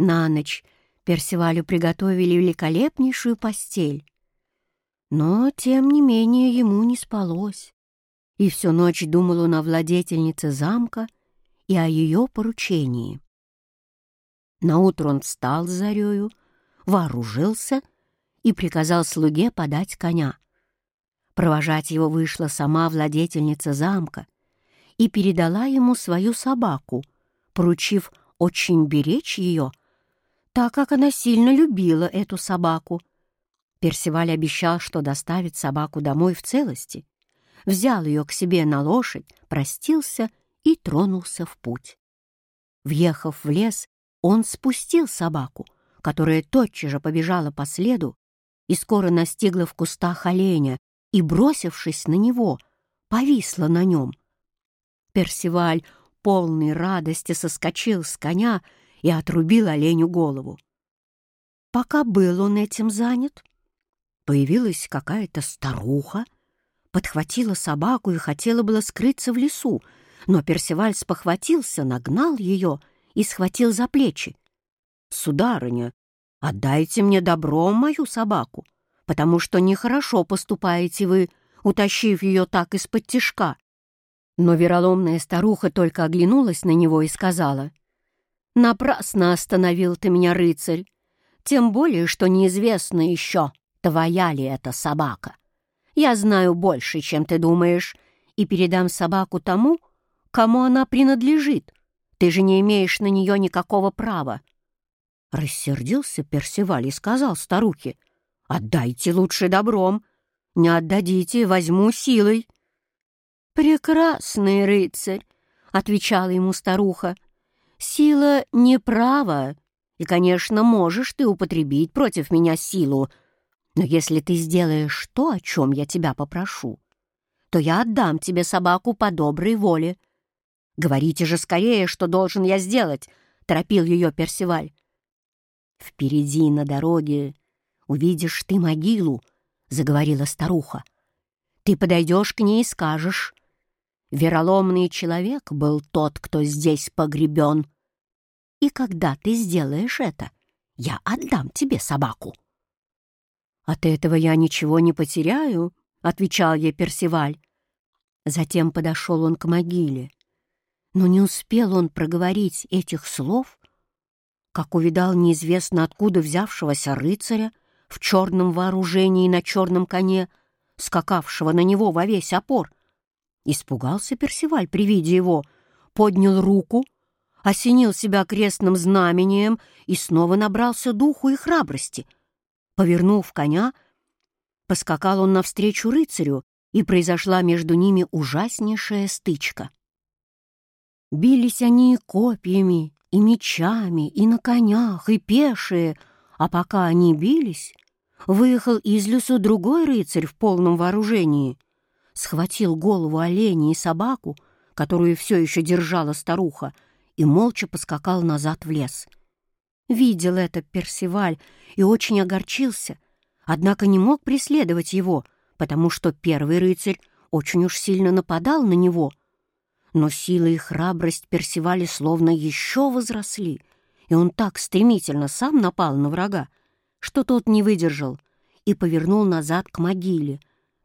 На ночь Персивалю приготовили великолепнейшую постель. Но, тем не менее, ему не спалось. И всю ночь думал он о владетельнице замка и о ее поручении. Наутро он встал с зарею, вооружился и приказал слуге подать коня. Провожать его вышла сама владетельница замка и передала ему свою собаку, поручив очень беречь ее, так как она сильно любила эту собаку. Персиваль обещал, что доставит собаку домой в целости, взял ее к себе на лошадь, простился и тронулся в путь. Въехав в лес, он спустил собаку, которая тотчас же побежала по следу и скоро настигла в кустах оленя и, бросившись на него, повисла на нем. Персиваль, полный радости, соскочил с коня и отрубил оленю голову. Пока был он этим занят, появилась какая-то старуха, подхватила собаку и хотела было скрыться в лесу, но Персиваль спохватился, нагнал ее и схватил за плечи. «Сударыня, отдайте мне добром мою собаку, потому что нехорошо поступаете вы, утащив ее так из-под тишка». Но вероломная старуха только оглянулась на него и сказала, «Напрасно остановил ты меня, рыцарь, тем более, что неизвестно еще, твоя ли это собака. Я знаю больше, чем ты думаешь, и передам собаку тому, кому она принадлежит. Ты же не имеешь на нее никакого права. Рассердился Персиваль и сказал старухе, «Отдайте лучше добром, не отдадите, возьму силой». «Прекрасный рыцарь», — отвечала ему старуха, «сила не право, и, конечно, можешь ты употребить против меня силу, но если ты сделаешь то, о чем я тебя попрошу, то я отдам тебе собаку по доброй воле. Говорите же скорее, что должен я сделать, — торопил ее Персиваль. Впереди на дороге увидишь ты могилу, — заговорила старуха. Ты подойдешь к ней и скажешь. Вероломный человек был тот, кто здесь погребен. И когда ты сделаешь это, я отдам тебе собаку. «От этого я ничего не потеряю», — отвечал ей Персиваль. Затем подошел он к могиле. Но не успел он проговорить этих слов, как увидал неизвестно откуда взявшегося рыцаря в черном вооружении на черном коне, скакавшего на него во весь опор. Испугался Персиваль при виде его, поднял руку, осенил себя крестным знамением и снова набрался духу и храбрости — Повернув коня, поскакал он навстречу рыцарю, и произошла между ними ужаснейшая стычка. Бились они и копьями, и мечами, и на конях, и пешие, а пока они бились, выехал из лесу другой рыцарь в полном вооружении, схватил голову оленя и собаку, которую все еще держала старуха, и молча поскакал назад в лес — Видел это Персиваль и очень огорчился, однако не мог преследовать его, потому что первый рыцарь очень уж сильно нападал на него. Но сила и храбрость Персиваля словно еще возросли, и он так стремительно сам напал на врага, что тот не выдержал и повернул назад к могиле,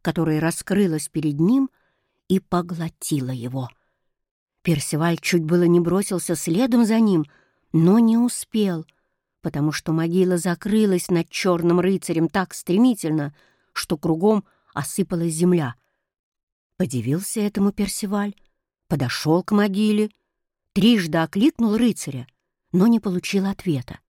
которая раскрылась перед ним и поглотила его. Персиваль чуть было не бросился следом за ним, но не успел — потому что могила закрылась над черным рыцарем так стремительно, что кругом осыпалась земля. Подивился этому Персиваль, подошел к могиле, трижды окликнул рыцаря, но не получил ответа.